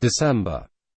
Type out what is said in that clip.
December.